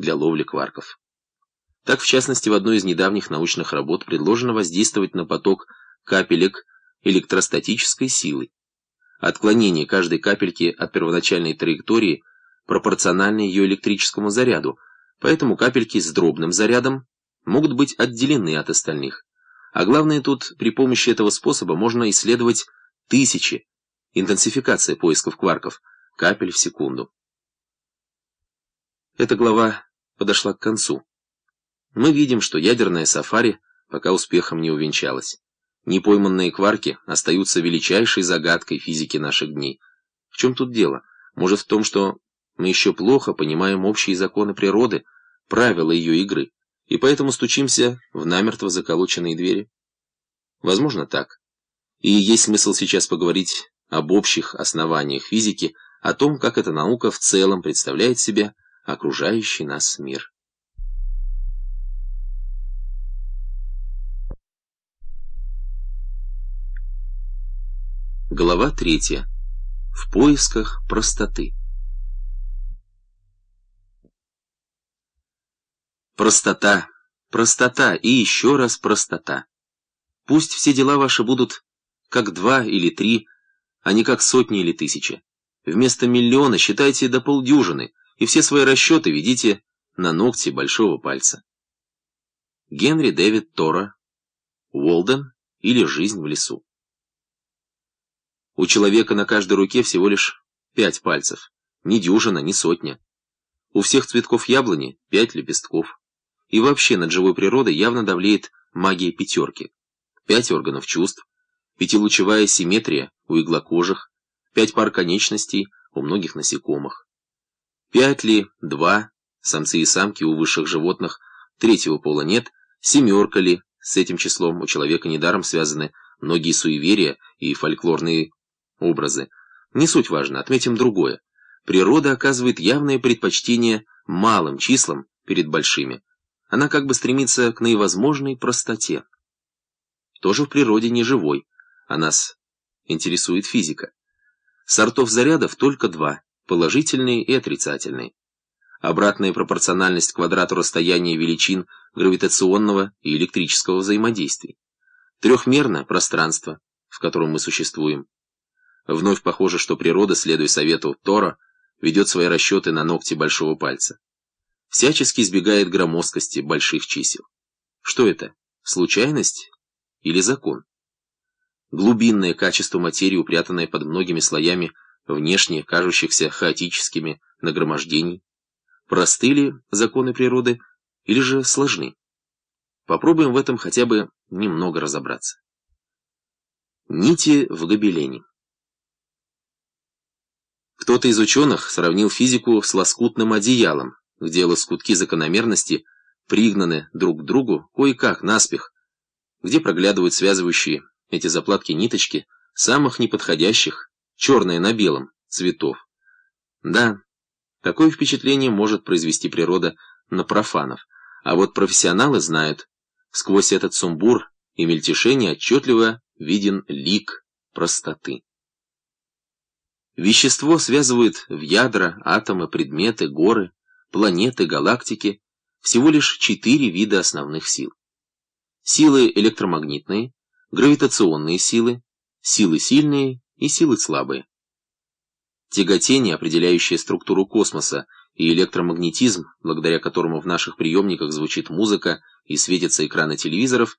для ловли кварков. Так, в частности, в одной из недавних научных работ предложено воздействовать на поток капелек электростатической силой. Отклонение каждой капельки от первоначальной траектории пропорционально ее электрическому заряду, поэтому капельки с дробным зарядом могут быть отделены от остальных. А главное тут, при помощи этого способа можно исследовать тысячи, интенсификация поисков кварков, капель в секунду. Эта глава подошла к концу. Мы видим, что ядерное сафари пока успехом не увенчалось. Непойманные кварки остаются величайшей загадкой физики наших дней. В чем тут дело? Может в том, что мы еще плохо понимаем общие законы природы, правила ее игры, и поэтому стучимся в намертво заколоченные двери? Возможно так. И есть смысл сейчас поговорить об общих основаниях физики, о том, как эта наука в целом представляет себе окружающий нас мир. Глава третья. В поисках простоты. Простота, простота и еще раз простота. Пусть все дела ваши будут как два или три, а не как сотни или тысячи. Вместо миллиона считайте до полдюжины, и все свои расчеты ведите на ногти большого пальца. Генри Дэвид Тора, Уолден или «Жизнь в лесу». У человека на каждой руке всего лишь пять пальцев, ни дюжина, ни сотня. У всех цветков яблони пять лепестков. И вообще над живой природой явно давлеет магия пятерки. Пять органов чувств, пятилучевая симметрия у иглокожих, пять пар конечностей у многих насекомых. Пять ли, два, самцы и самки у высших животных, третьего пола нет, семерка ли, с этим числом у человека недаром связаны многие суеверия и фольклорные образы. Не суть важно, отметим другое. Природа оказывает явное предпочтение малым числам перед большими. Она как бы стремится к наивозможной простоте. Тоже в природе не живой, а нас интересует физика. Сортов зарядов только два, положительные и отрицательные. Обратная пропорциональность квадрату расстояния величин гравитационного и электрического взаимодействий. Трехмерно пространство, в котором мы существуем. Вновь похоже, что природа, следуя совету Тора, ведет свои расчеты на ногти большого пальца всячески избегает громоздкости больших чисел. Что это? Случайность или закон? Глубинное качество материи, упрятанное под многими слоями внешне кажущихся хаотическими нагромождений. Просты ли законы природы или же сложны? Попробуем в этом хотя бы немного разобраться. Нити в гобелене. Кто-то из ученых сравнил физику с лоскутным одеялом, где лоскутки закономерности пригнаны друг к другу кое-как наспех, где проглядывают связывающие эти заплатки ниточки самых неподходящих, черное на белом, цветов. Да, такое впечатление может произвести природа на профанов, а вот профессионалы знают, сквозь этот сумбур и мельтешение отчетливо виден лик простоты. Вещество связывает в ядра, атомы, предметы, горы, планеты, галактики, всего лишь четыре вида основных сил. Силы электромагнитные, гравитационные силы, силы сильные и силы слабые. Тяготение, определяющее структуру космоса, и электромагнетизм, благодаря которому в наших приемниках звучит музыка и светятся экраны телевизоров,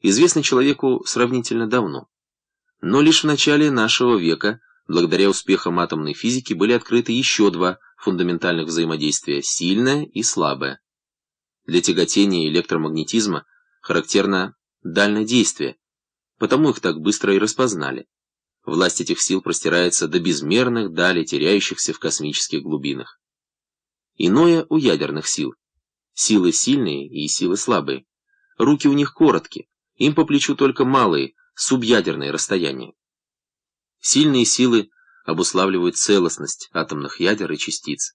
известны человеку сравнительно давно. Но лишь в начале нашего века, благодаря успехам атомной физики, были открыты еще два фундаментальных взаимодействия – сильное и слабое. Для тяготения электромагнетизма характерно дальнодействие, потому их так быстро и распознали. Власть этих сил простирается до безмерных далей, теряющихся в космических глубинах. Иное у ядерных сил. Силы сильные и силы слабые. Руки у них короткие, им по плечу только малые, субъядерные расстояния. Сильные силы обуславливают целостность атомных ядер и частиц.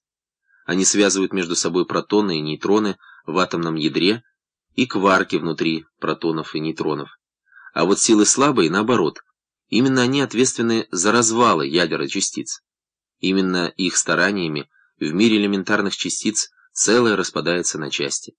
Они связывают между собой протоны и нейтроны в атомном ядре и кварки внутри протонов и нейтронов. А вот силы слабые, наоборот, именно они ответственны за развалы ядер и частиц. Именно их стараниями в мире элементарных частиц целое распадается на части.